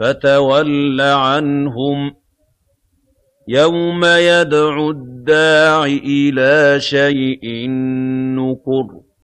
فَتَوَلَّ عَنْهُمْ ۘ يَوْمَ يَدْعُ الدَّاعِ إِلَىٰ شَيْءٍ نُّكُرٍ.